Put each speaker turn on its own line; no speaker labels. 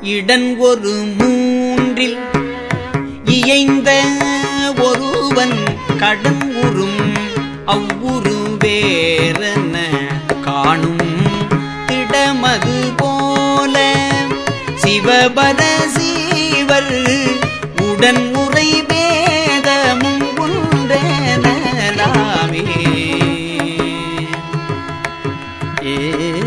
இடன் ஒரு மூன்றில் இயைந்த ஒருவன் கடங்குறும். அவ்வுரு வேறன காணும். திடமது போல சிவபர சீவர் உடன் உரை வேதமும் குந்தனலாமே ஏ